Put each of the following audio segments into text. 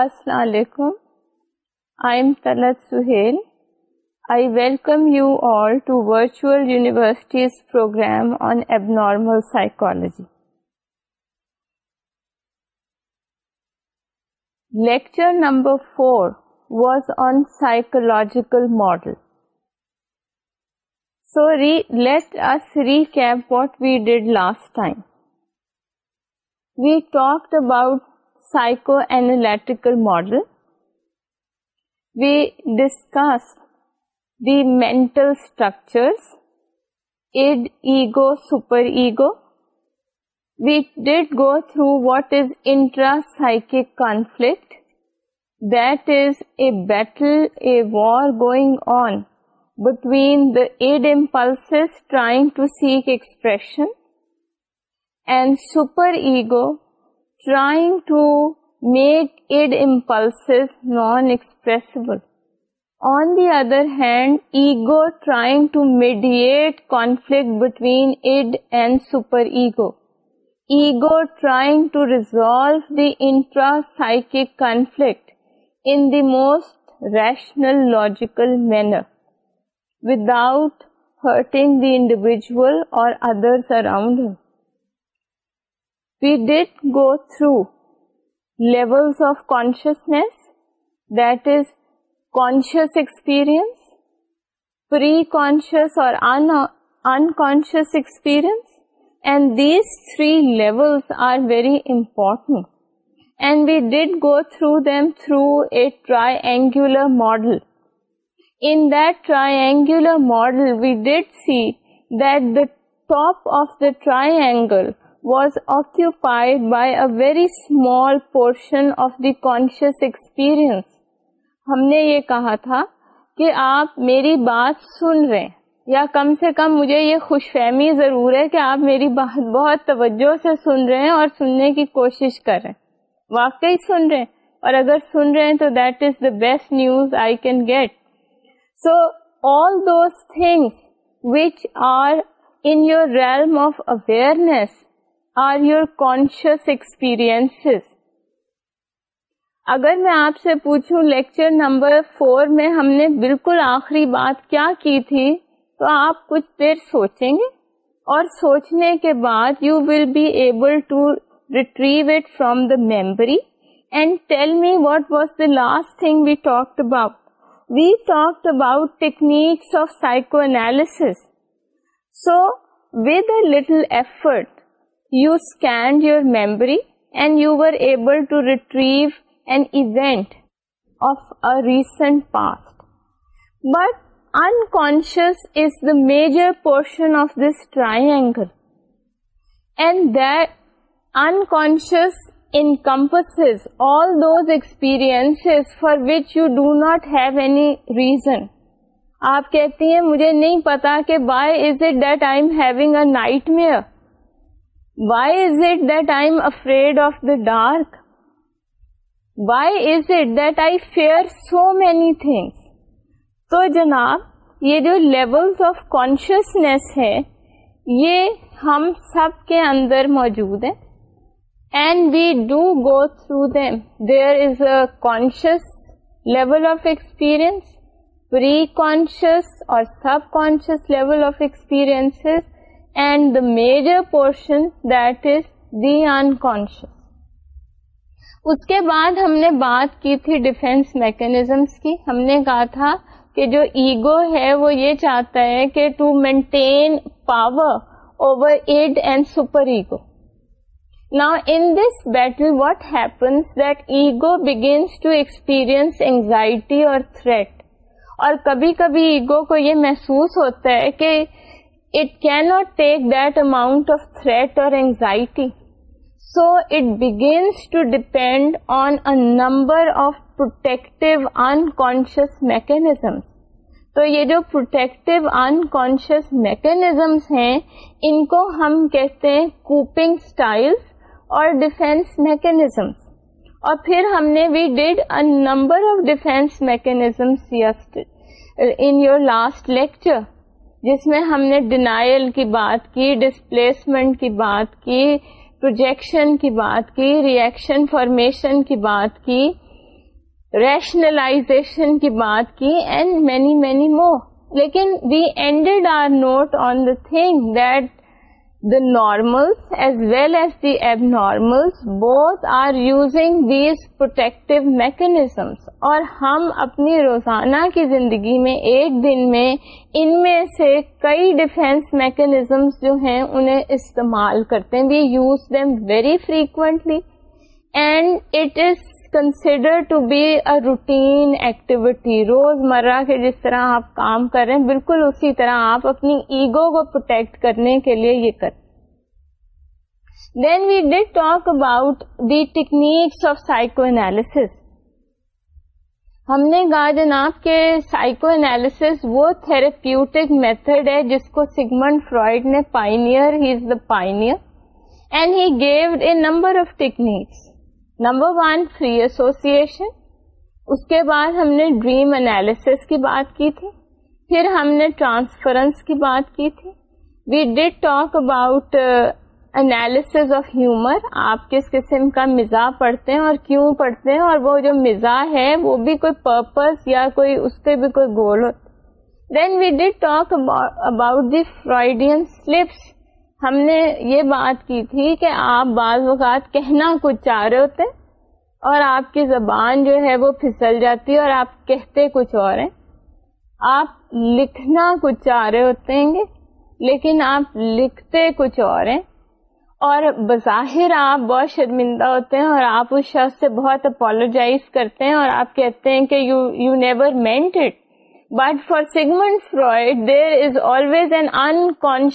السلام علیکم I am طلع Sohail I welcome you all to virtual universities program on abnormal psychology lecture number four was on psychological model so let's recap what we did last time we talked about psychoanalytical model, we discuss the mental structures, id, ego, superego. We did go through what is intra-psychic conflict, that is a battle, a war going on between the id impulses trying to seek expression and superego trying to make id impulses non-expressible. On the other hand, ego trying to mediate conflict between id and superego. Ego trying to resolve the intra-psychic conflict in the most rational, logical manner without hurting the individual or others around him we did go through levels of consciousness, that is conscious experience, pre-conscious or unconscious experience, and these three levels are very important, and we did go through them through a triangular model. In that triangular model, we did see that the top of the triangle was occupied by a very small portion of the conscious experience ہم نے یہ کہا تھا کہ آپ میری بات سن رہے ہیں یا کم سے کم مجھے یہ خوش فہمی ضرور ہے کہ آپ میری بات بہت توجہ سے سن رہے ہیں اور سننے کی کوشش کر رہے ہیں واقعی سن رہے ہیں اور اگر سن رہے ہیں تو that is the best news I can get so all those things which are in your realm of awareness or your conscious experience اگر میں آپ سے پوچھوں لیکچر نمبر فور میں ہم نے بالکل آخری بات کیا کی تھی تو آپ کچھ دیر سوچیں گے اور سوچنے کے بعد you will be able to retrieve it from the memory and tell me what was the last thing we talk about we talk about techniques of psychoanalysis so with a little effort you scanned your memory and you were able to retrieve an event of a recent past but unconscious is the major portion of this triangle and the un unconscious in کمپسز all those experience for which you do not have any reason آپ کہتی ہیں مجھے نہیں پتا کہ why is it that I'm having a nightmare uh why is it that I afraid of the dark why is it that I fear so many things تو جناب یہ جو لیولس آف کانشیسنیس ہے یہ ہم سب کے اندر موجود ہیں and we do go through them there is a conscious level of experience preconscious اور subconscious level of experience and the major portions اس کے بعد ہم نے بات کی کی تھی ڈیفینس میکنیزمس ہم نے کہا تھا کہ جو ایگو ہے وہ یہ چاہتا ہے کہ to maintain power over id and superego نا in this battle what happens that ego begins to experience anxiety اور تھریٹ اور کبھی کبھی ایگو کو یہ محسوس ہوتا ہے کہ it cannot take take that amount of threat اور anxiety so it to to depend a of protective unconscious mechanisms. تو یہ جو پروٹیکٹیو ان کانشیس میکینزمس ہیں ان کو ہم کہتے ہیں کوپنگ اسٹائلس اور ڈیفینس میکینزمس اور پھر ہم نے we did a number of defence mechanisms in your last lecture جس میں ہم نے ڈینائل کی بات کی ڈسپلیسمنٹ کی بات کی پروجیکشن کی بات کی ریئیکشن فارمیشن کی بات کی ریشنلائزیشن کی بات کی اینڈ مینی مینی مور لیکن we ended are not on the thing that the normals as well as the abnormals both are using these protective mechanisms اور ہم اپنی روزانہ کی زندگی میں ایک دن میں ان میں سے کئی ڈیفینس میکنیزمس جو ہیں انہیں استعمال کرتے ہیں we use them very frequently and it is consider to be a routine activity روز مرہ کے جس طرح آپ کام کر رہے ہیں بالکل اسی طرح آپ اپنی ایگو کو پروٹیکٹ کرنے کے لیے یہ کر then we did talk about the techniques of psychoanalysis ہم نے کہا جناب کے سائیکو اینالس وہ تھراپیوٹک میتھڈ ہے جس کو سیگمنٹ فرائڈ نے pioneer he is the pioneer and he gave a number of techniques number one free association اس کے بعد ہم نے ڈریم انالیسس کی بات کی تھی پھر ہم نے ٹرانسفرنس کی بات کی تھی we did talk about analysis of humour آپ کس قسم کا مزاح پڑھتے ہیں اور کیوں پڑھتے ہیں اور وہ جو مزاح ہے وہ بھی کوئی پرپز یا کوئی اس کے بھی کوئی گول ہوتا then we did talk about the Freudian slips ہم نے یہ بات کی تھی کہ آپ بعض اوقات کہنا کچھ چاہ رہے ہوتے ہیں اور آپ کی زبان جو ہے وہ پھسل جاتی ہے اور آپ کہتے کچھ اور ہیں آپ لکھنا کچھ چاہ رہے ہوتے ہیں گے لیکن آپ لکھتے کچھ اور ہیں اور بظاہر آپ بہت شرمندہ ہوتے ہیں اور آپ اس شخص سے بہت اپالوجائز کرتے ہیں اور آپ کہتے ہیں کہ you you never meant it but for Sigmund's pen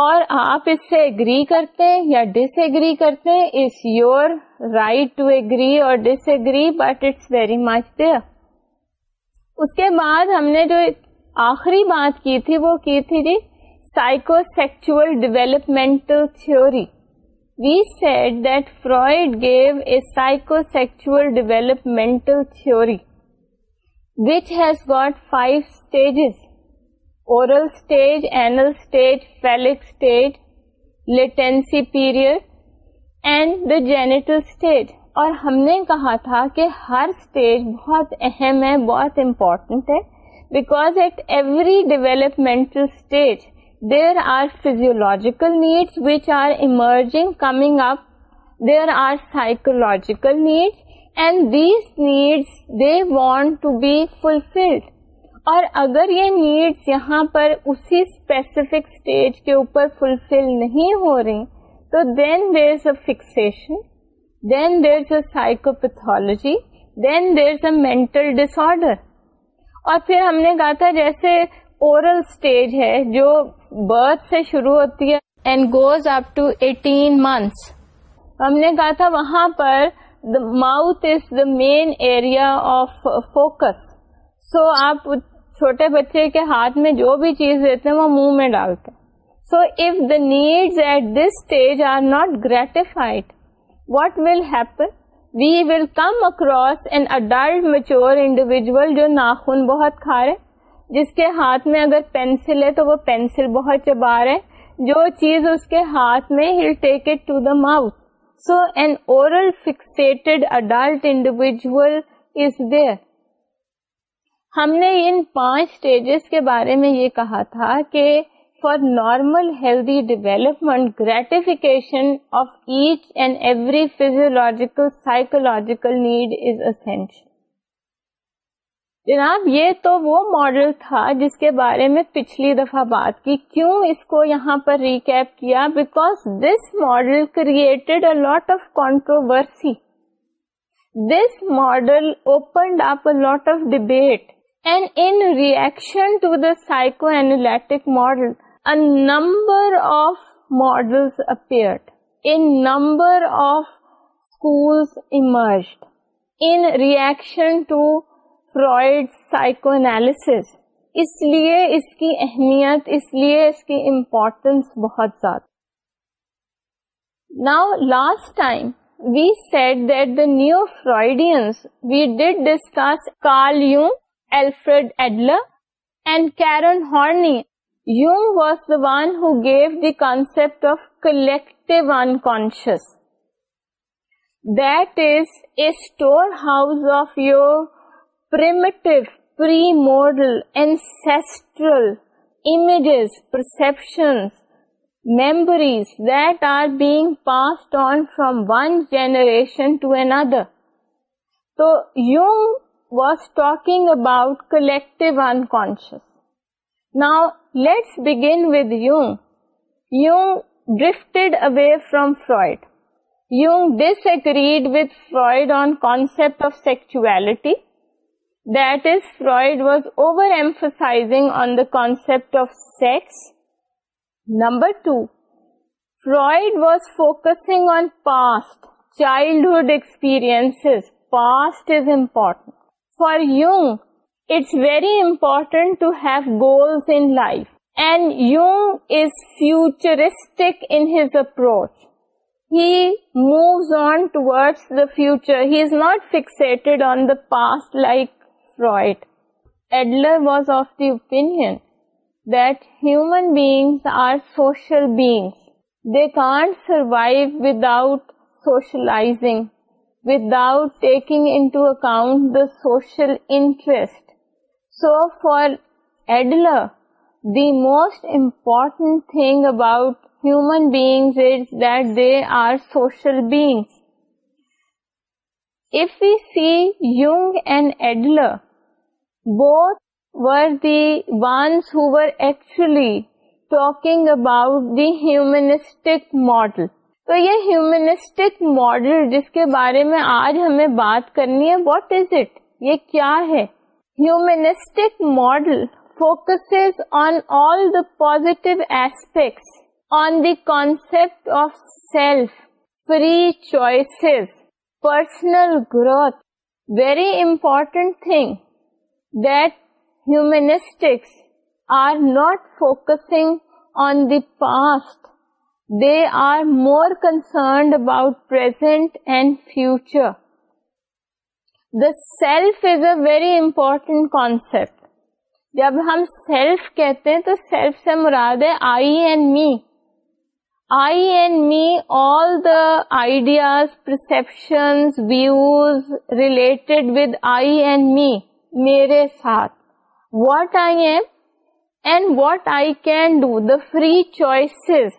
اور آپ اس سے ایگری کرتے یا ڈس ایگری کرتے اسٹری مچ دیر اس کے بعد ہم نے جو آخری بات کی تھی وہ کی تھی جی psychosexual developmental theory we said that Freud gave a psychosexual developmental theory which has got five stages oral stage anal stage phallic stage latency period and the genital stage اور ہم نے کہا تھا کہ ہر stage بہت اہم ہے بہت امپورٹنٹ ہے because at every developmental stage there are physiological needs which are emerging coming up there are psychological needs and these needs they want to be fulfilled اور اگر یہ نیڈس یہاں پر اسی اسپیسیفک اسٹیج کے اوپر فلفل نہیں ہو رہی تو then there are a fixation then there is a psychopathology then there is a mental disorder اور پھر ہم نے کہا تھا جیسے اورل اسٹیج ہے جو برتھ سے شروع ہوتی ہے and goes up to eighteen months ہم نے کہا تھا وہاں پر the mouth is the main area of focus so آپ چھوٹے بچے کے ہاتھ میں جو بھی چیز دیتے ہیں وہ منہ میں ڈالتے ہیں so if the need at this stage are not gratified what will happen we will come across an adult mature individual جو ناخن بہت کھا رہے جس کے ہاتھ میں اگر پینسل ہے تو وہ پینسل بہت چبا رہے جو چیز اس کے ہاتھ میں ہل take it to the mouth so an adult is ہم نے ان پانچ اسٹیجز کے بارے میں یہ کہا تھا کہ normal healthy development gratification of each and every physiological need is essential جناب یہ تو وہ ماڈل تھا جس کے بارے میں پچھلی دفعہ بات کی کیوں اس کو یہاں پر ریکیپ کیا because this model created a lot of controversy this model opened up lot of debate and in reaction to the psychoanalytic model number of models appeared, a number of schools emerged in reaction to Freud psychoanalysis. اس لیے اس کی اہمیت اس لیے اس کی importance بہت زیادہ now last time we said that the neo Freudians we did discuss Carl you Alfred Adler and Karen Horney Jung was the one who gave the concept of collective unconscious. That is a storehouse of your primitive, premodal, ancestral images, perceptions, memories that are being passed on from one generation to another. So Jung was talking about collective unconscious. Now, let's begin with Jung. Jung drifted away from Freud. Jung disagreed with Freud on concept of sexuality. That is, Freud was overemphasizing on the concept of sex. Number 2, Freud was focusing on past, childhood experiences. Past is important. For Jung, it's very important to have goals in life. And Jung is futuristic in his approach. He moves on towards the future. He is not fixated on the past like Freud. Adler was of the opinion that human beings are social beings. They can't survive without socializing, without taking into account the social interest. So for Adler the most important thing about human beings is that they are social beings if you see Jung and Adler both we once ہوچولی talking about the humanistic model تو یہ humanistic model جس کے بارے میں آج ہمیں بات کرنی ہے واٹ از اٹ یہ کیا ہے Humanistic model focuses on all the positive aspects, on the concept of self, free choices, personal growth. Very important thing that humanistics are not focusing on the past. They are more concerned about present and future. Self is a very important concept جب ہم self کہتے ہیں تو self سے مراد ہے I and me I and me all the ideas perceptions views related with I and me میرے ساتھ what I am and what I can do the free choices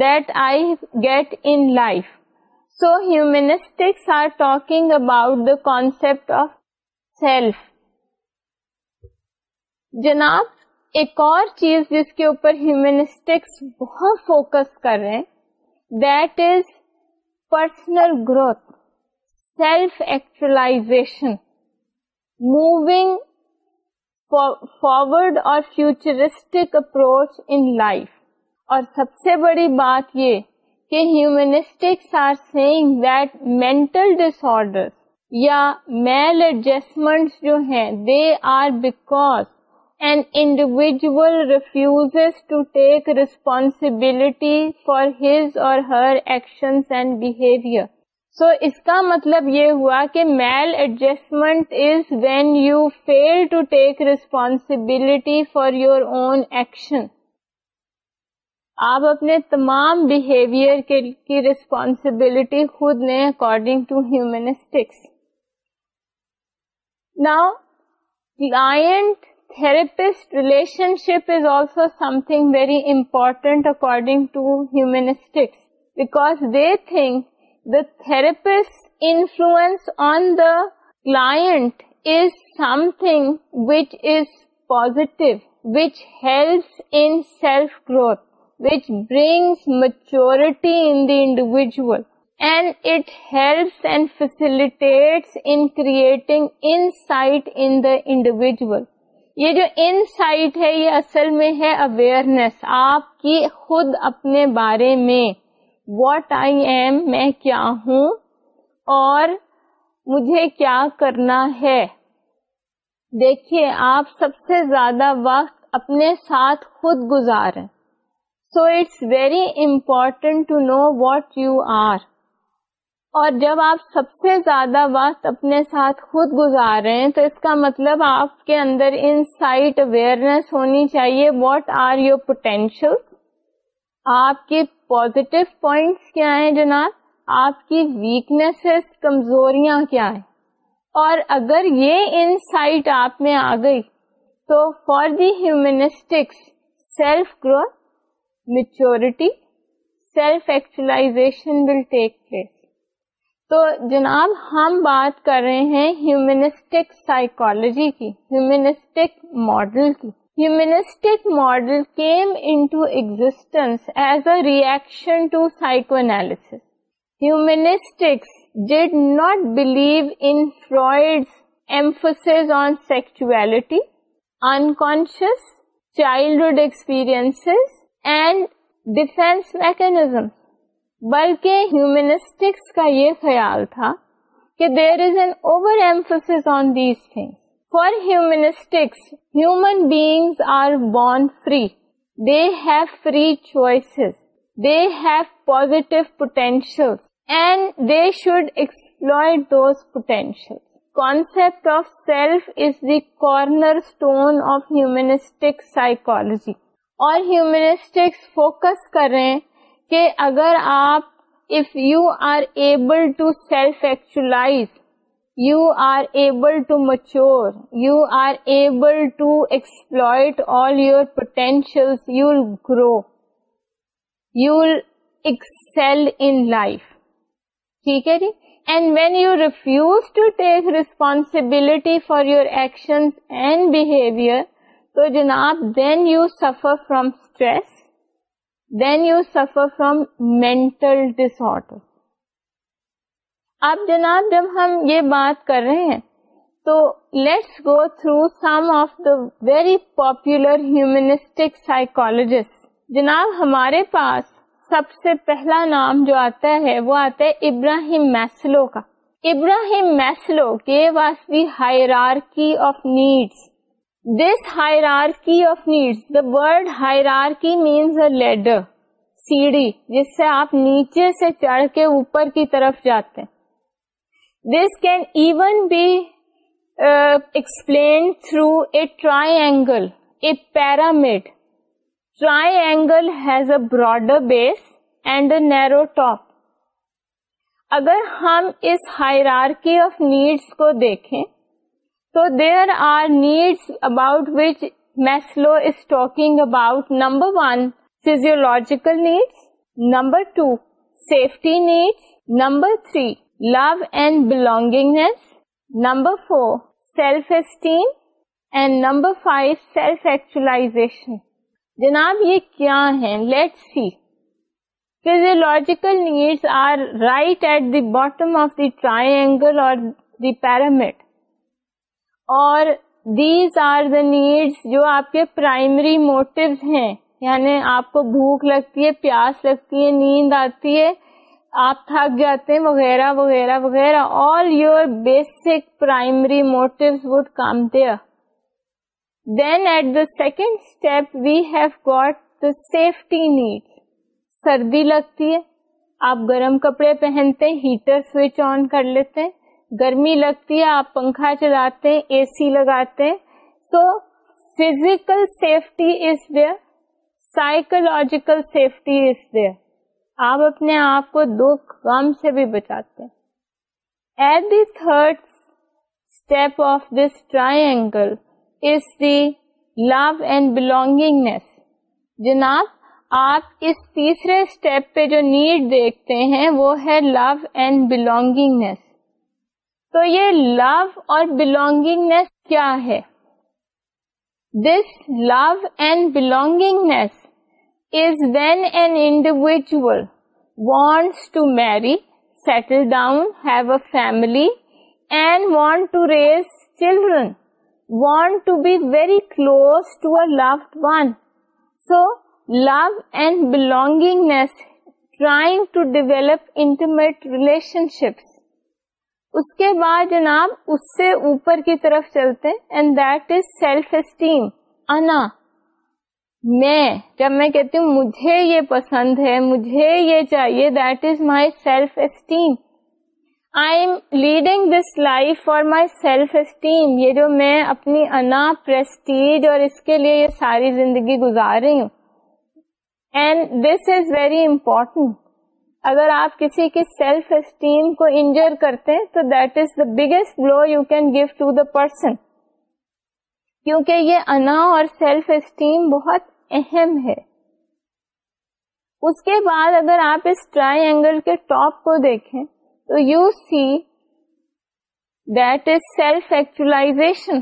that I get in life so humanistics are talking about the concept of self جناب ایک اور چیز جس کے اوپر humanistics بہت فوکس کر رہے ہیں that is personal growth self actualisation moving forward اور فیوچرسٹک اپروچ ان لائف اور سب سے بڑی بات یہ کہ humanistics are seeing that mental disorder یا میل ایڈجسٹمنٹ جو ہیں دے آر آرز an individual refuses to take responsibility for his اور her actions and behaviour so اس کا مطلب یہ ہوا کہ maladjustment is when you fail to take responsibility for your own action آپ اپنے تمام بہیویئر کی ریسپانسبلٹی خود نے according to humanistics now therapist relationship is also something very important according to humanistics because they think the therapist influence on the client is something which is positive which helps in self growth which brings maturity in the individual and it helps and facilitates in creating insight in the individual. یہ جو insight ہے یہ اصل میں ہے awareness آپ کی خود اپنے بارے میں واٹ آئی ایم میں کیا ہوں اور مجھے کیا کرنا ہے دیکھیے آپ سب سے زیادہ وقت اپنے ساتھ خود گزاریں so it's very important to know what you are اور جب آپ سب سے زیادہ وقت اپنے ساتھ خود گزار رہے ہیں تو اس کا مطلب آپ کے اندر ان سائٹ اویئرنیس ہونی چاہیے واٹ آر یور پوٹینشیل آپ کے پوزیٹو پوائنٹس کیا ہیں جناب آپ کی ویکنیسز کمزوریاں کیا ہیں اور اگر یہ انسائٹ آپ میں آ گئی تو for the humanistics self growth maturity self actualisation will take place تو جناب ہم بات کر رہے ہیں ہیومنسٹک سائیکولوجی کی ہیومنسٹک ماڈل کی humanistic model came into existence as a reaction to psychoanalysis humanistics did not believe in Freud emphasis on sexuality unconscious childhood experience and defence mechanism بلکہ ہیومنسٹکس کا یہ خیال تھا کہ there is an over emphasis on these thing for humanistics human beings are born free they have free choices they have positive potential and they should explore those potential concept of self is the cornerstone of humanistic psychology اور humanistics focus کر رہے کہ اگر آپ if you are able to self you are able to mature you are able to exploit all your potential you will grow you will excel in life ٹھیک ہے جی and when you refuse to take responsibility for your action and behaviour تو جناب then you suffer from stress then you suffer from کر رہے ہیں تو let's go through some of the very popular humanistic psychologist جناب ہمارے پاس سب سے پہلا نام جو آتا ہے وہ آتا ہے ابراہیم میسلو کا ابراہیم میسلو کے the higher of needs this hierarchy of needs the word hierarchy means a ladder سیڑھی جس سے آپ نیچے سے چڑھ کے اوپر کی طرف جاتے this can even be explain through a triangle a pyramid triangle has a broader base and a narrow top اگر ہم اس ہائرارکی آف نیڈس کو دیکھیں So there are needs about which Maslow is talking about number one, physiological needs, number two, safety needs, number three, love and belongingness, number four, self-esteem, and number five, self-actualization. جناب یہ کیا ہیں let see physiological needs are right at the bottom of the triangle اور the pyramid اور these are the needs جو آپ کے primary motives ہیں یعنی آپ کو بھوک لگتی ہے پیاس لگتی ہے نیند آتی ہے آپ تھک جاتے ہیں وغیرہ وغیرہ وغیرہ all your basic primary motives would come there then at the second step we have got the safety need سردی لگتی ہے آپ گرم کپڑے پہنتے ہیٹر سوئچ آن کر لیتے ہیں گرمی لگتی ہے آپ پنکھا چلاتے ہیں اے سی لگاتے so physical safety is there psychological safety is there آپ اپنے آپ کو دکھ کام سے بھی بچاتے ہیں at the third step of this triangle is love and belongingness جناب آپ اس تیسرے اسٹیپ پہ جو نیڈ دیکھتے ہیں وہ ہے لو اینڈ بلونگنگنیس تو یہ لو اور بلونگنگنیس کیا ہے this love and belongingness is when an individual wants to marry settle down have a family and want to raise children want to be very close to a love one so love and belongingness trying to develop intimate relationships اس کے بعد جناب اس سے اوپر کی طرف چلتے and that is self esteem انا میں جب میں کہتی ہوں مجھے یہ پسند ہے مجھے یہ چاہیے that is my self esteem I am leading this life for my self esteem یہ جو میں اپنی انا پرسٹیج اور اس کے لیے یہ ساری زندگی گزار رہی ہوں and this is very important اگر آپ کسی کی سیلف اسٹیم کو انجر کرتے ہیں تو that is the biggest glue you can give to the person کیونکہ یہ انا اور سیلف اسٹیم بہت اہم ہے اس کے بعد اگر آپ اس ٹرائی اینگل کے ٹاپ کو دیکھیں تو you see that is self actualisation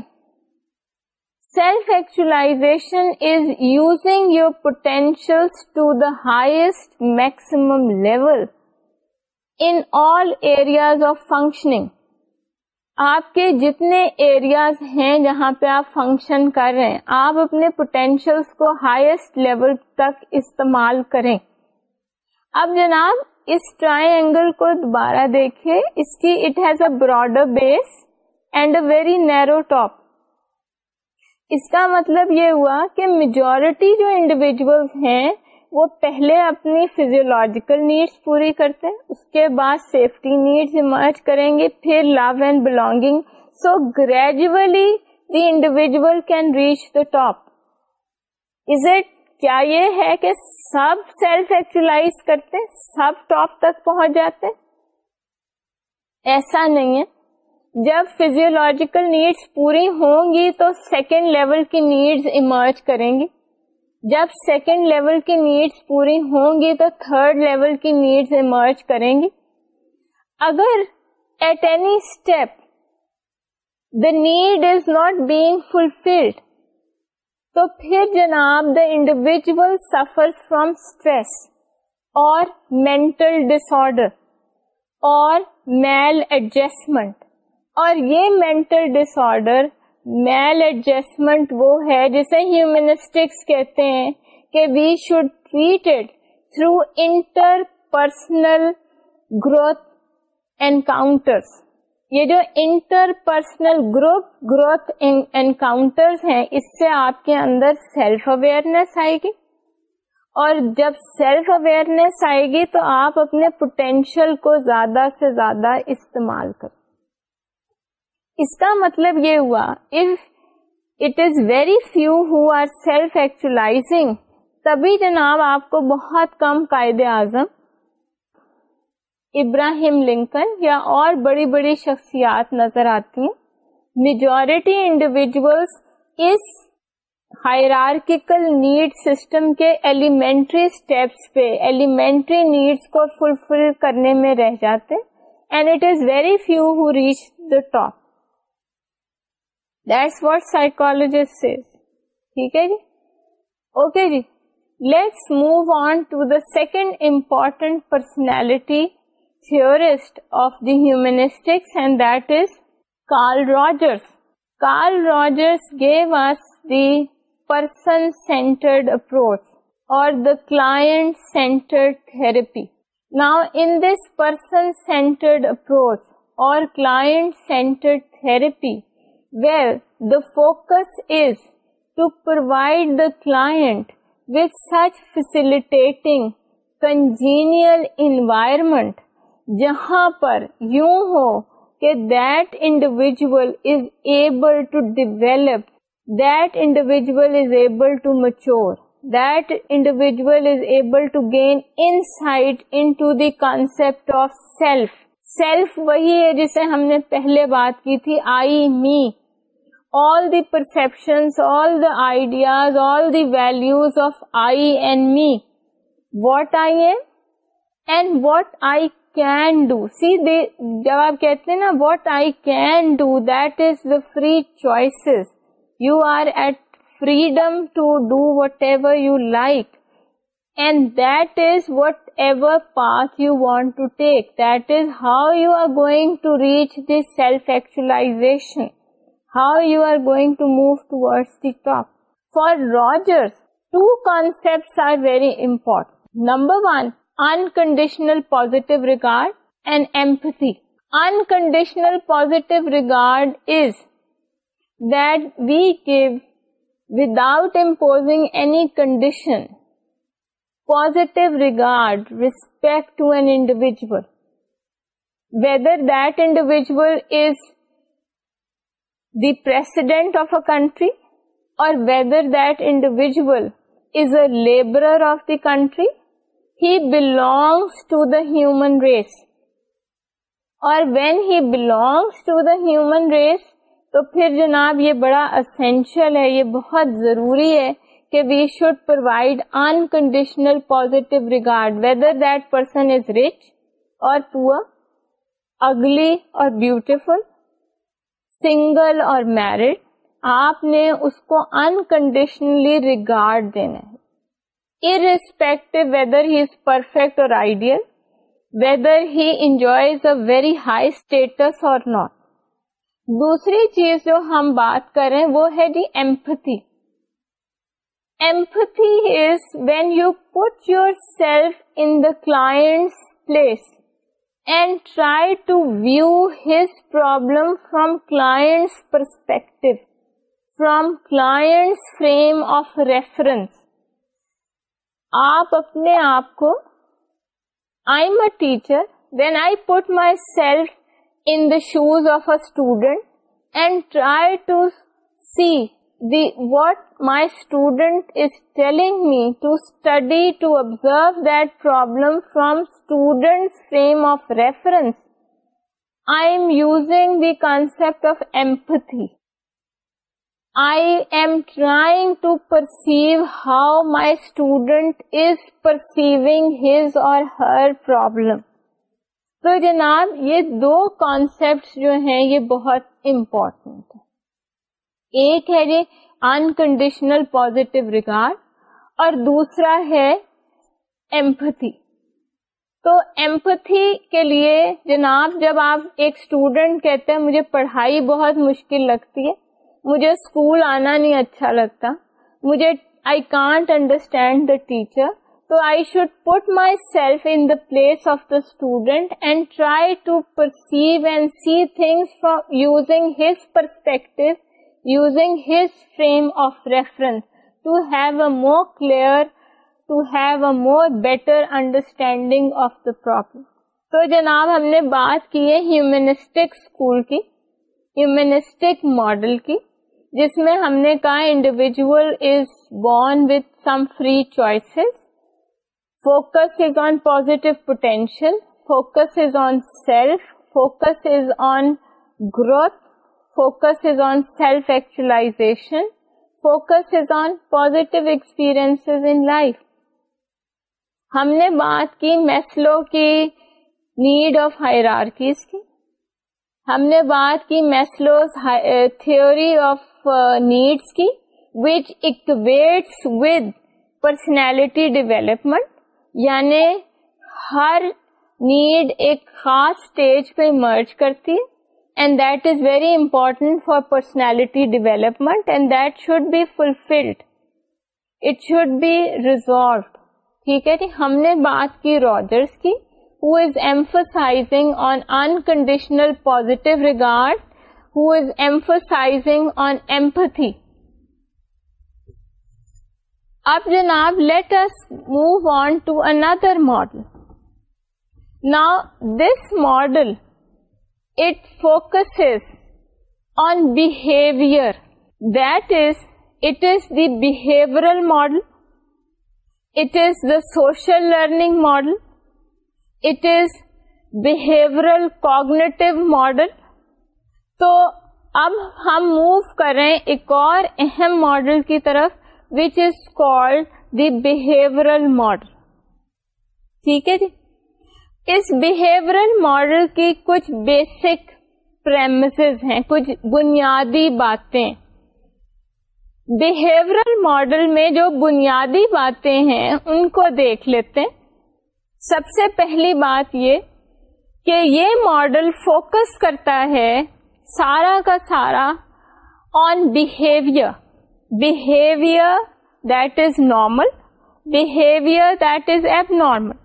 self actualisation is using your potential to the highest maximum level in all areas of functioning آپ کے جتنے ایریاز ہیں جہاں پہ آپ فنکشن کر رہے ہیں آپ اپنے پوٹینشیلس کو ہائیسٹ لیول تک استعمال کریں اب جناب اس ٹرائی اینگل کو دوبارہ دیکھیں اس کی it has a broader base and a very narrow top اس کا مطلب یہ ہوا کہ میجورٹی جو انڈیویجل ہیں وہ پہلے اپنی فیزیولوجیکل نیڈس پوری کرتے اس کے بعد سیفٹی نیڈس ایمرج کریں گے پھر love and belonging so gradually the individual can reach the top is it کیا یہ ہے کہ سب سیلف ایکچولا کرتے سب ٹاپ تک پہنچ جاتے ایسا نہیں ہے جب فزیولوجیکل نیڈس پوری ہوں گی تو سیکنڈ لیول کی نیڈس ایمرج کریں گی جب سیکنڈ لیول کی نیڈس پوری ہوں گی تو تھرڈ لیول کی نیڈس ایمرج کریں گی اگر at any step the need is not being fulfilled تو پھر جناب the individual suffer from stress اور مینٹل ڈساڈر اور میل ایڈجسٹمنٹ اور یہ mental disorder maladjustment وہ ہے جسے ہیومنسٹکس کہتے ہیں کہ we should treat it through interpersonal growth encounters یہ جو interpersonal group growth encounters ہیں اس سے آپ کے اندر سیلف اویئرنیس آئے گی اور جب سیلف اویئرنیس آئے گی تو آپ اپنے پوٹینشیل کو زیادہ سے زیادہ استعمال کر اس کا مطلب یہ ہوا if it is very few who are self تبھی جناب آپ کو بہت کم قائد اعظم ابراہیم لنکن یا اور بڑی بڑی شخصیات نظر آتی ہیں میجورٹی انڈیویجلس اس ہائرارکل نیڈ سسٹم کے ایلیمنٹری اسٹیپس پہ ایلیمنٹری نیڈس کو فلفل کرنے میں رہ جاتے and it is very few who reach the top جی جیجرس gives the person centred approach اور class centre therapy where the focus is to the the client such facilitating congenial environment جہاں پر یوں ہو کہ insight in concept of self self وہی ہے جسے ہم نے پہلے بات کی تھی آئی می all the perceptions, all the ideas, all the values of I and me, what I am and what I can do. See, जब आप कहते हैं ना what I can do, that is the free choices. You are at freedom to do whatever you like, and that is whatever path you want to take. That is how you are going to reach this self-actualization how you are going to move towards the top. For Rogers, two concepts are very important. Number one, unconditional positive regard and empathy. Unconditional positive regard is that we give without imposing any condition, positive regard, respect to an individual, whether that individual is the president of a country اور whether that individual is a labour of the country he belongs to the human race اور when he belongs to the human race تو پھر جناب یہ بڑا essential ہے یہ بہت ضروری ہے کہ we should provide unconditional positive regard whether that person is rich اور پور اگلی اور بیوٹیفل سنگل اور میرڈ آپ نے اس کو انکنڈیشنلی ریگارڈ دینا ہے irrespective whether he is perfect اور ideal whether he enjoys a very high status اور ناٹ دوسری چیز جو ہم بات کریں وہ ہے the empathy empathy is when you put yourself in the class place perspective from class frame of reference آپ اپنے آپ کو I am a teacher what I put myself in the shoes of a student and try to C the what my student is telling me to study to observe that problem from student frame of reference I am using the concept of empathy I am trying to perceive how my student is perceiving his اور her problem تو جناب یہ دو concept جو ہیں یہ بہت important ایک ہے یہ انکنڈیشنل پوزیٹو ریکارڈ اور دوسرا ہے ایمپتھی ایمپتھی تو کے لیے جناب جب آپ ایک اسٹوڈینٹ کہتے ہیں مجھے پڑھائی بہت مشکل لگتی ہے مجھے اسکول آنا نہیں اچھا لگتا مجھے I can't understand the teacher تو I should put myself in the place of the student and try to perceive and see things from using his perspective using his frame of reference to have a more clear to have a more better understanding of the تو جناب ہم نے بات کی ہے humanistic school کی humanistic model کی جس میں ہم نے کہا individual is born with some free choices focus is on positive potential focus is on self focus is on growth focus is on self actualization focus is on positive experience in life ہم نے بات کی Maslow کی need of hierarchies کی ہم نے بات کی میسلوز تھیوری آف نیڈس کی which equates with personality development یعنی ہر نیڈ ایک خاص اسٹیج پہ مرچ کرتی ہے very important for personality development and that should be fulfilled it should be resolved ٹھیک ہے جی ہم نے بات کی روجرس کی who is emphasise on unconditional positive regard ہوفوسائزنگ on empathy اب جناب late اسٹ move on to another model نا this model it focus on behaviour that is it is behavioural model it is the social learning model it is behavioural cognitive model تو اب ہم move کریں ایک اور اہم ماڈل کی طرف which is called the behavioural model ٹھیک ہے جی اس بہیورل ماڈل کی کچھ بیسک پریمسز ہیں کچھ بنیادی باتیں بہیورل ماڈل میں جو بنیادی باتیں ہیں ان کو دیکھ لیتے ہیں سب سے پہلی بات یہ کہ یہ ماڈل فوکس کرتا ہے سارا کا سارا on behaviour behaviour that is normal behaviour that is abnormal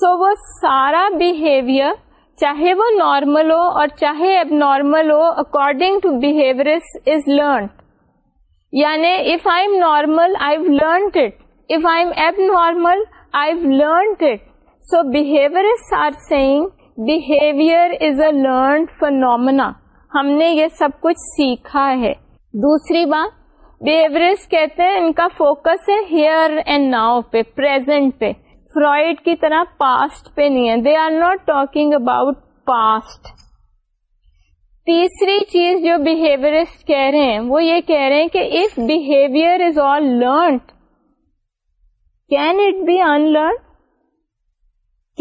so وہ سارا بہیویئر چاہے وہ نارمل ہو اور چاہے اب نارمل ہو according to behaviour is learn یعنی if I am normal I learned it if I am abnormal I learned it so behaviourist are seeing behaviour is a learned phenomena ہم نے یہ سب کچھ سیکھا ہے دوسری بات بہیویئرسٹ کہتے ہیں ان کا فوکس ہے ہیئر اینڈ ناؤ پہ پریزنٹ پہ فرائڈ کی طرح پاسٹ پہ نہیں ہے they are not talking about past تیسری چیز جو بہیویئرسٹ کہہ رہے ہیں وہ یہ کہہ رہے ہیں کہ if behaviour is all learned can it be unlearn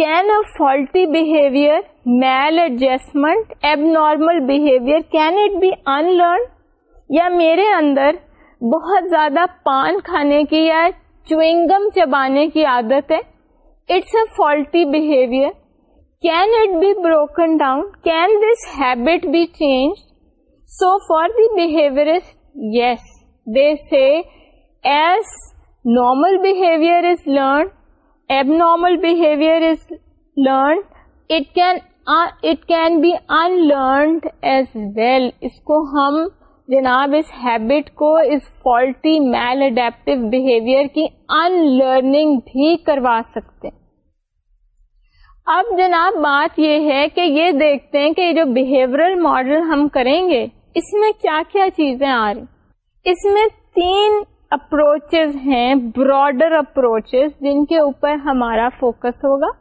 can a faulty behaviour maladjustment abnormal behaviour can it be unlearn یا میرے اندر بہت زیادہ پان کھانے کی یا چوئنگم چبانے کی عادت ہے it's a faulty behaviour can it be broken down can this habit be change so for behaviour is yes they say as normal is learned abnormal behaviour is learned it can be unlearned as well اس کو ہم جناب اس habit کو اس faulty maladaptive behaviour کی unlearning بھی کروا سکتے اب جناب بات یہ ہے کہ یہ دیکھتے ہیں کہ جو بہیورل ماڈل ہم کریں گے اس میں کیا کیا چیزیں آ رہی اس میں تین اپروچز ہیں براڈر اپروچز جن کے اوپر ہمارا فوکس ہوگا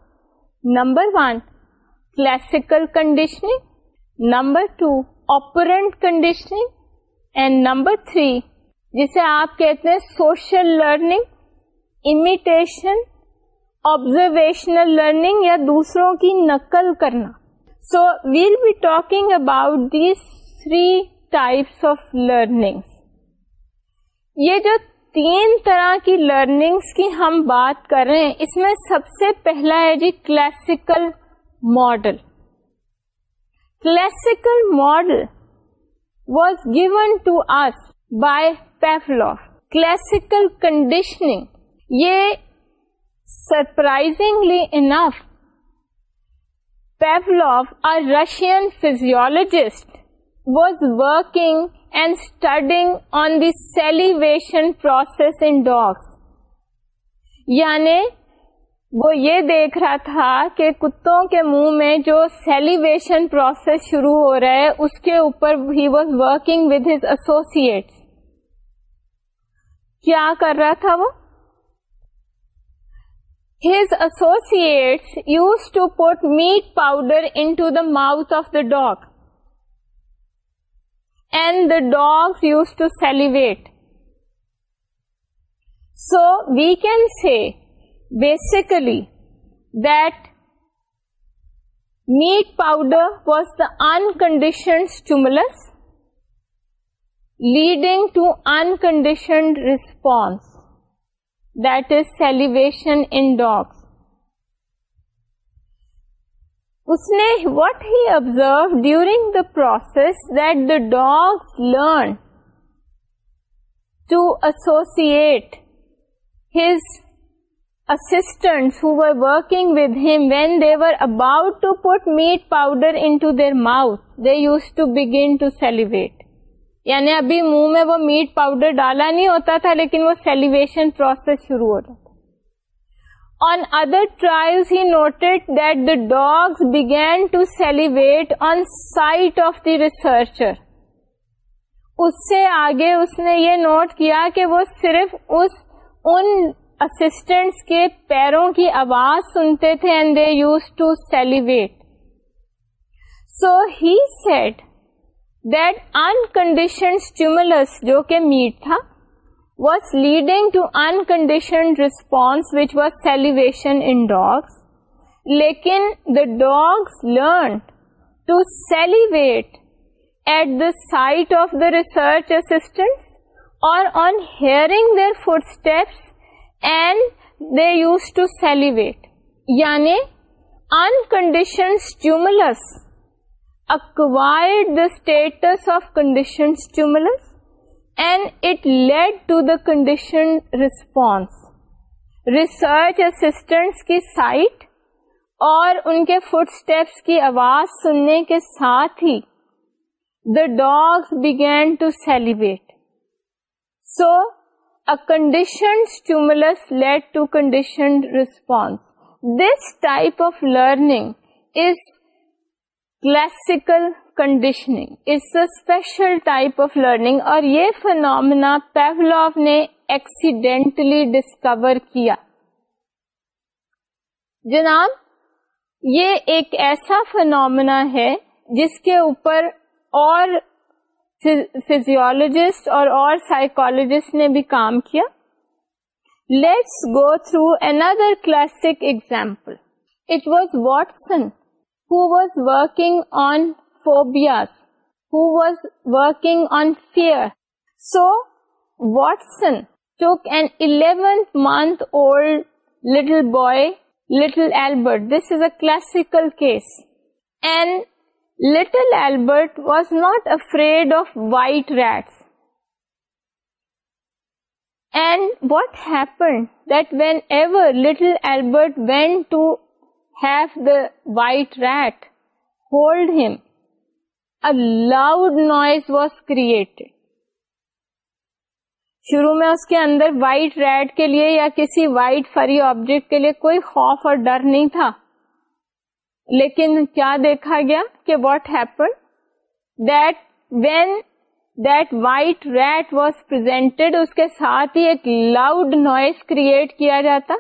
number one classical conditioning number two operant conditioning and number three جسے آپ کہتے ہیں social learning imitation observational learning یا دوسروں کی نقل کرنا so we'll be talking about these three types of learning یہ جو تین کی لرننگ کی ہم بات کریں اس میں سب سے پہلا ہے جی classical model classical model was given to us by Pavlov classical conditioning یہ Russian physiologist, was Russian physiologist was working and studying on the dogs. یعنی وہ یہ دیکھ رہا تھا کہ کتوں کے منہ میں جو سیلیویشن پروسیس شروع ہو رہا ہے اس کے اوپر he was working with his associate کیا کر رہا تھا وہ His associates used to put meat powder into the mouth of the dog, and the dogs used to salivate. So we can say basically that meat powder was the unconditioned stimulus leading to unconditioned response that is salivation in dogs. What he observed during the process that the dogs learn to associate his assistants who were working with him when they were about to put meat powder into their mouth, they used to begin to salivate. یعنی ابھی منہ میں وہ meat powder ڈالا نہیں ہوتا تھا لیکن وہ سیلیویشن پروسیس شروع ہو ہی تھا that the dogs begin to salivate on sight of the researcher اس سے آگے اس نے یہ نوٹ کیا کہ وہ صرف اس ان اسٹینٹس کے پیروں کی آواز سنتے تھے and they use to salivate so he said that uncondition stimulus جو کہ میٹ تھا what's leading to uncondition response which was salivation in dogs لیکن the dogs learn to salivate at the sight of the research assistant or use to salivate یعنی uncondition stimulus status of condition stimulus and it lead to the condition response research assistants کی sight اور ان کے footsteps کی آواز سننے کے ساتھ ہی the dogs begin to salivate so اکنڈیشن stimulus led to conditioned response this type of learning is classical conditioning a special type of learning اور یہ فنومنا پیولاف نے ایکسیڈینٹلی ڈسکور کیا جناب یہ ایک ایسا فنومنا ہے جس کے اوپر اور فیزیولوجسٹ اور اور سائیکولوجسٹ نے بھی کام کیا let's go through another classic example it was Watson who was working on phobias, who was working on fear. So, Watson took an 11-month-old little boy, little Albert. This is a classical case. And little Albert was not afraid of white rats. And what happened that whenever little Albert went to white rat hold loud noise was created. شروع میں اس کے اندر white rat کے لیے یا کسی white furry object کے لیے کوئی خوف اور ڈر نہیں تھا لیکن کیا دیکھا گیا کہ what happen that when that white rat was presented اس کے ساتھ ہی ایک لاؤڈ نوائز کریٹ کیا جاتا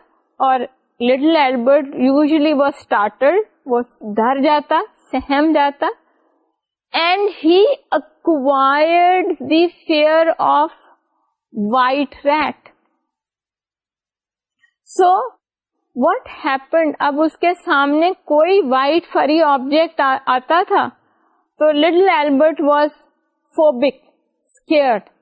اور لٹل ایلبرٹ یوزلی وہ ڈر جاتا سہم جاتا and he acquired the fear of white rat so what happened اب اس کے سامنے کوئی وائٹ فری آبجیکٹ آتا تھا تو little Albert was phobic scared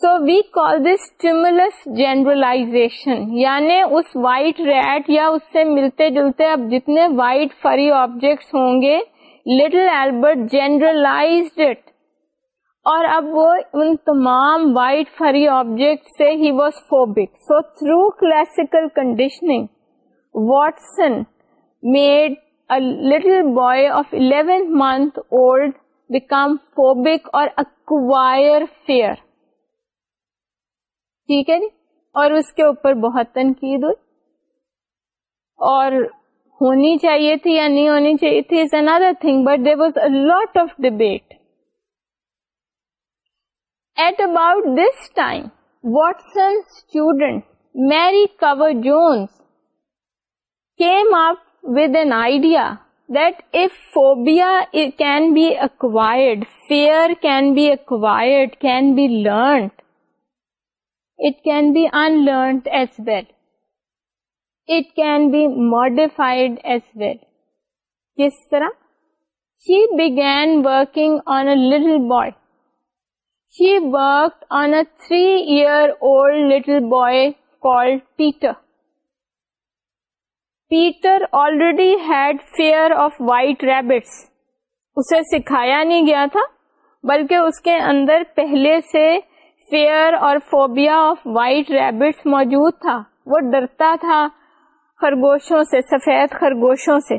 so we call this stimulus جینرائزیشن یعنی اس وائٹ ریٹ یا اس سے ملتے جلتے اب جتنے وائٹ فری آبجیکٹس ہوں گے لٹل ایلبرٹ جینرلائز اور اب وہ ان تمام وائٹ فری آبجیکٹ سے ہی was phobic so through classical conditioning Watson made a little boy of eleven month old become phobic اور اکوائر فیئر ٹھیک ہے جی اور اس کے اوپر بہت تنقید ہوئی اور ہونی چاہیے تھی یا نہیں ہونی چاہیے تھی is another thing but there was a lot of debate at about this time Watson student Mary Cover Jones came up with an idea that a phobia can be acquired fear can be acquired can be learned thread little boy Peter Peter already had fear of white rabbit اسے سکھایا نہیں گیا تھا بلکہ اس کے اندر پہلے سے فیئر اور فوبیا آف وائٹ ریبٹس موجود تھا وہ ڈرتا تھا خرگوشوں سے سفید خرگوشوں سے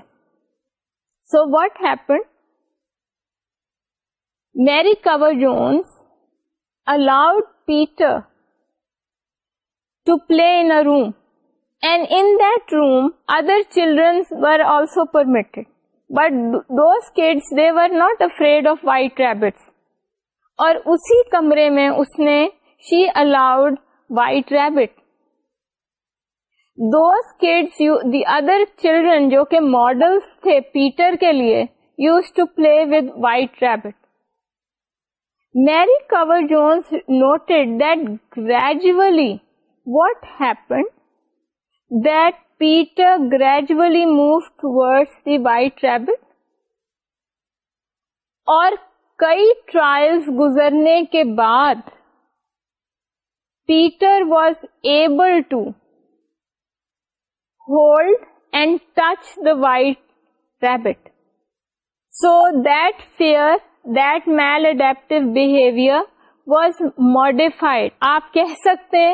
so what happen Mary Cover Jones allowed Peter to play in room and in that room other childrens were also permitted but those kids they were not afraid of white rabbits اور اسی کمرے میں اس نے she allowed white rabbit those kids the other children جو کہ تھے Peter کے لیے use to play with white rabbit Mary Cover Jones noted that gradually what happen that Peter gradually move towards the white rabbit اور کئی trials گزرنے کے بعد Peter was able to hold and touch the white rabbit so that fear that maladaptive behaviour was modified آپ کہہ سکتے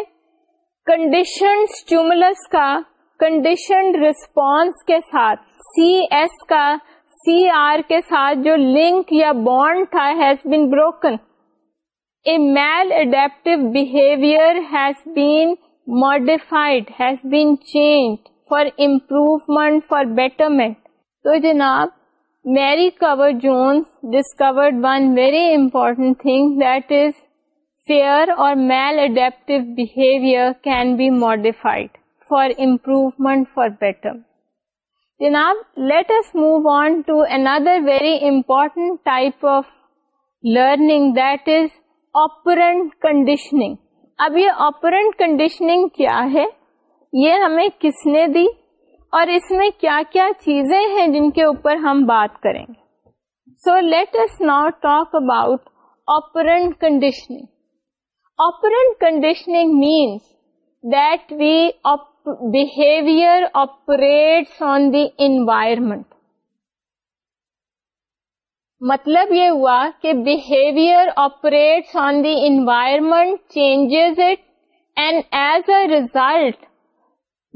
condition stimulus کا conditioned response کے ساتھ سی ایس کا سی آر کے ساتھ جو لنک یا بانڈ تھا has been broken a maladaptive behaviour has has been been modified change for for improvement betterment تو جناب Mary Cover Jones discovered one very important thing that is fear اور maladaptive behaviour can be modified for improvement for better جناب اب یہ learn conditioning کیا چیزیں ہیں جن کے اوپر ہم بات کریں گے سو ایس now talk about operant conditioning operant conditioning means that we behaviour operates on the environment مطلب یہ ہوا کہ behaviour operates on the environment changes it and as a result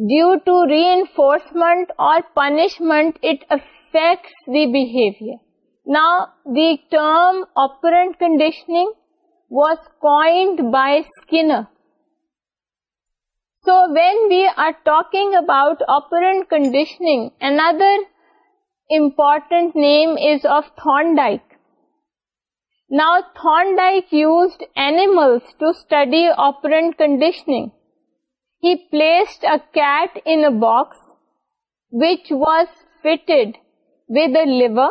due to reinforcement or punishment it affects the behaviour نا the term operant conditioning was coined by Skinner So when we are talking about operant conditioning, another important name is of Thorndike. Now Thorndike used animals to study operant conditioning. He placed a cat in a box which was fitted with a lever,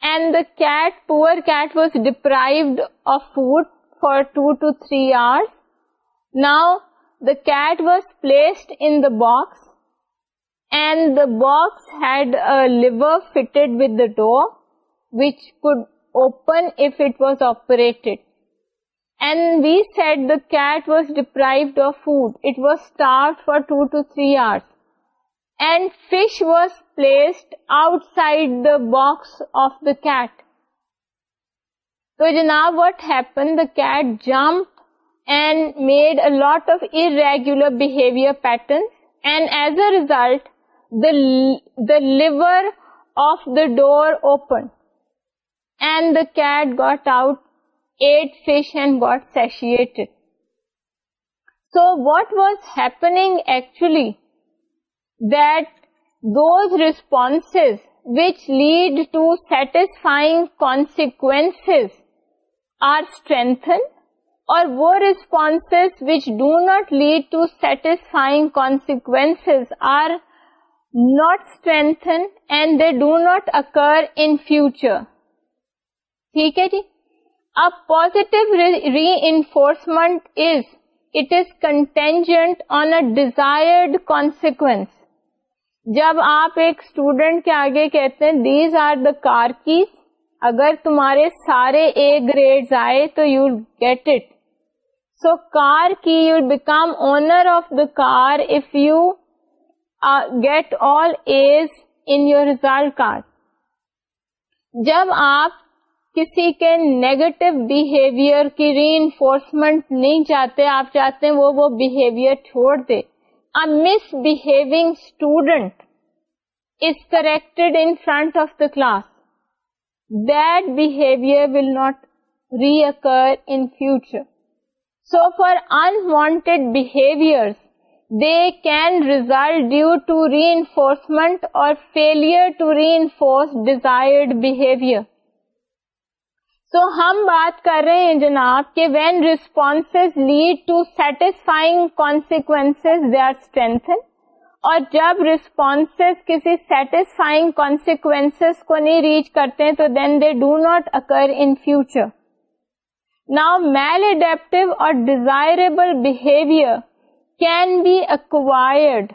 and the cat, poor cat, was deprived of food for 2 to 3 hours. Now cat was پاک which open cat was deprived food it was starved for two to تھریس and fish was placed out side the box cat now what happen the cat jump and made a lot of irregular behavior patterns, and as a result, the lever of the door opened, and the cat got out, ate fish and got satiated. So what was happening actually, that those responses which lead to satisfying consequences are strengthened, اور وہ response which do not lead to satisfying consequence are not strengthen and they do not occur in future ٹھیک ہے جی اب positive re enforcement is it is contingent on a desired consequence جب آپ ایک student کے آگے کہتے ہیں these are the car keys اگر تمہارے سارے اے گریڈ آئے تو you get it so car key you become owner of the car of you get all as in your result car جب آپ کسی کے نیگیٹو بہیویئر کی ری انفورسمنٹ نہیں چاہتے آپ چاہتے ہیں وہ وہ بہیویئر چھوڑ دے a misbehaving student is corrected in front of the class that behaviour will not recur in future so for unwanted behaviour they can result due to reinforcement اور failure to reinforce Dzire behaviour so ہم بات کر رہے ہیں جناب کہ when response lead to satisfying consequence they are strength اور جب ریسپانس کسی سیٹسفائنگ کانسیکوینس کو نہیں ریچ کرتے تو then they do not occur in future Now maladaptive or desirable behavior can be acquired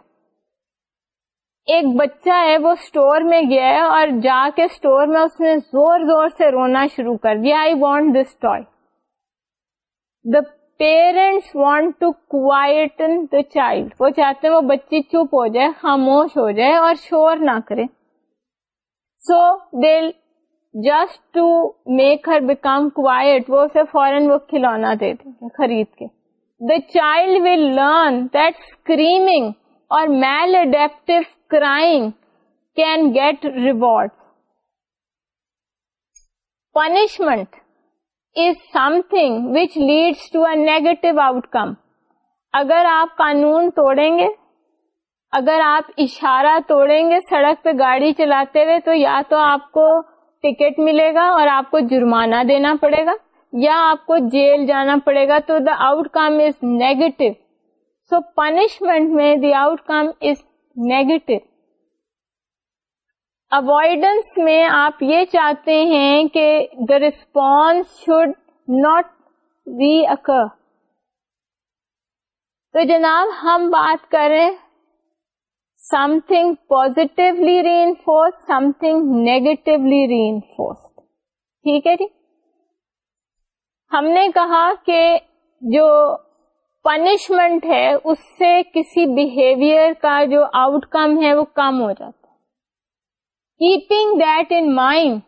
ایک بچہ ہے وہ اسٹور میں گیا ہے اور جا کے اسٹور میں اس نے زور زور سے رونا شروع کر دیا I want this toy the parents want to ٹوائٹن the child وہ چاہتے ہیں وہ بچی چپ ہو جائے خاموش ہو جائے اور شور نہ کرے so they'll just to make her become quiet وہ اسے فورن وہ کھلونا دیتے خرید کے the child will learn that screaming اور maladaptive crying can get reward punishment is something which leads to a negative outcome اگر آپ قانون توڑیں گے اگر آپ اشارہ توڑیں گے سڑک پہ گاڑی چلاتے ہوئے تو یا تو آپ کو ٹکٹ ملے گا اور آپ کو جرمانہ دینا پڑے گا یا آپ کو جیل جانا پڑے گا تو the outcome is negative so punishment میں the outcome is negative avoidance میں آپ یہ چاہتے ہیں کہ the response should not recur تو جناب ہم بات کریں something positively reinforce something negatively reinforce ٹھیک ہے جی ہم نے کہا کہ جو پنشمنٹ ہے اس سے کسی بہیویئر کا جو آؤٹ کم ہے وہ کم ہو جاتا کیپنگ دیٹ ان مائنڈ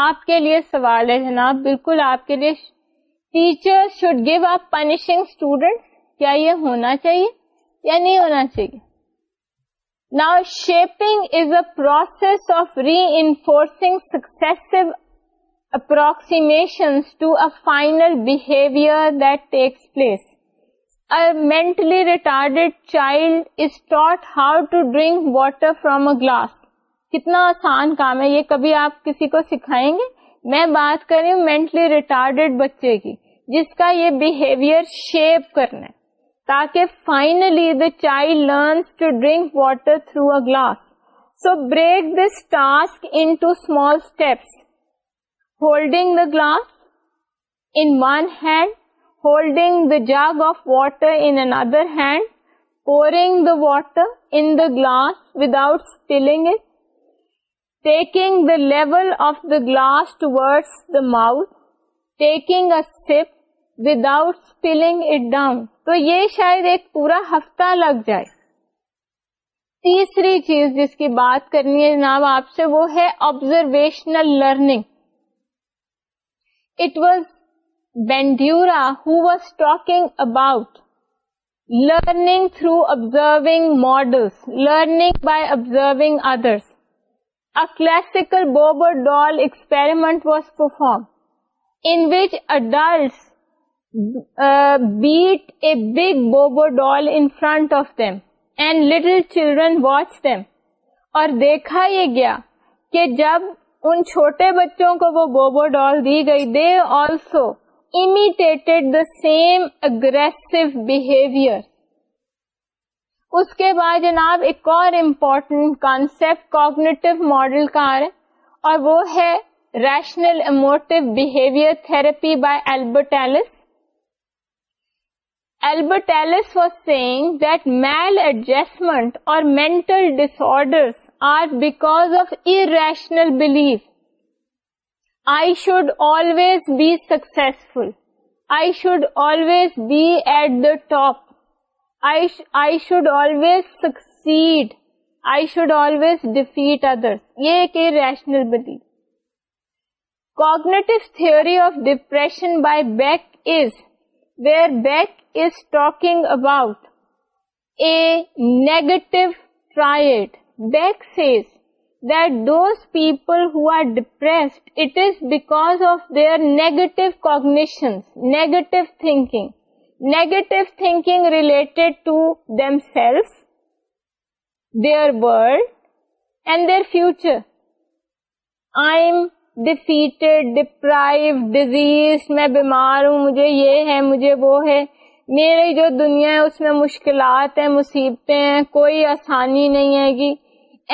آپ کے لیے سوال ہے جناب بالکل آپ کے لیے teacher should give up punishing students کیا یہ ہونا چاہیے یا نہیں ہونا چاہیے نا shaping is a process of re enforcing to approximation final behaviour a glass کتنا آسان کام ہے یہ کبھی آپ کسی کو سکھائیں گے میں بات کر رہی ہوں مینٹلی ریٹارڈیڈ بچے کی جس کا یہ بہیویئر شیپ کرنا ہے تاکہ finally the child learns to drink water through a glass so break this task into small steps holding the glass in one hand holding the jug of water in another hand the water in the glass without spilling level the level of the glass mouth, the a sip without spilling it down تو یہ شاید ایک پورا ہفتہ لگ جائے تیسری چیز جس کی بات کرنی ہے جناب آپ سے وہ ہے observational learning it was Bandura who was talking about learning through observing models learning by observing others classical Bobo doll experiment was perform in which adults beat a big doll in front of them and little children watch them اور دیکھا یہ گیا کہ جب ان چھوٹے بچوں کو وہ بوبو ڈال دی گئی they also imitated the same aggressive behaviour اس کے بعد جناب ایک اور امپورٹینٹ کانسپٹ کوگنیٹو ماڈل کا ہے اور وہ ہے rational emotive behaviour therapy by Ellis Albert Ellis was seeing دیل adjustment اور میں rational belief cognitive theory of depression by Beck is where Beck talking about a negative that those people who are depress it is because of their negative cognition negative thinking negative thinking related to them self their world and their future I am defeat deprived diseased میں بیمار ہوں یہ ہے مجھے وہ ہے میری جو دنیا ہے اس میں مشکلات ہیں مصیبتیں ہیں کوئی آسانی نہیں ہے گی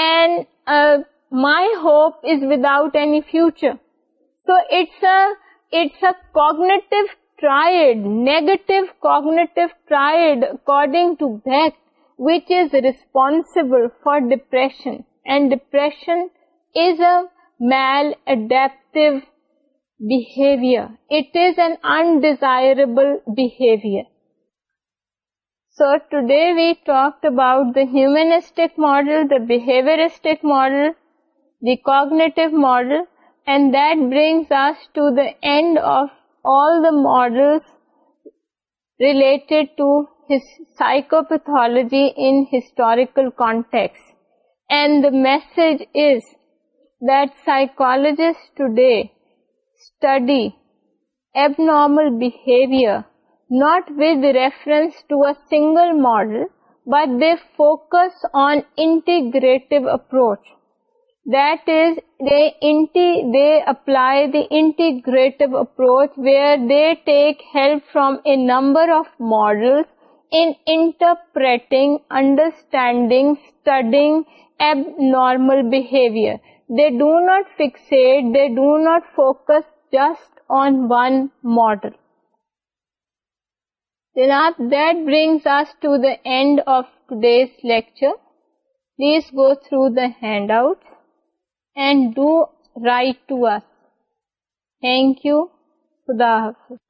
and my hope is without any future so it's it's a cognitive triad negative cognitive triad according to Beck which is responsible for depression and depression is a maladaptive behaviour it is an undesirable behaviour So today we talked about the humanistic model, the behavioristic model, the cognitive model, and that brings us to the end of all the models related to his psychopathology in historical context. And the message is that psychologists today study abnormal behavior not with reference to a single model, but they focus on integrative approach. That is, they apply the integrative approach where they take help from a number of models in interpreting, understanding, studying abnormal behavior. They do not focus just on one model. جناب that brings us to the end of today's lecture please go through the handout and do write to us thank you خدا حافظ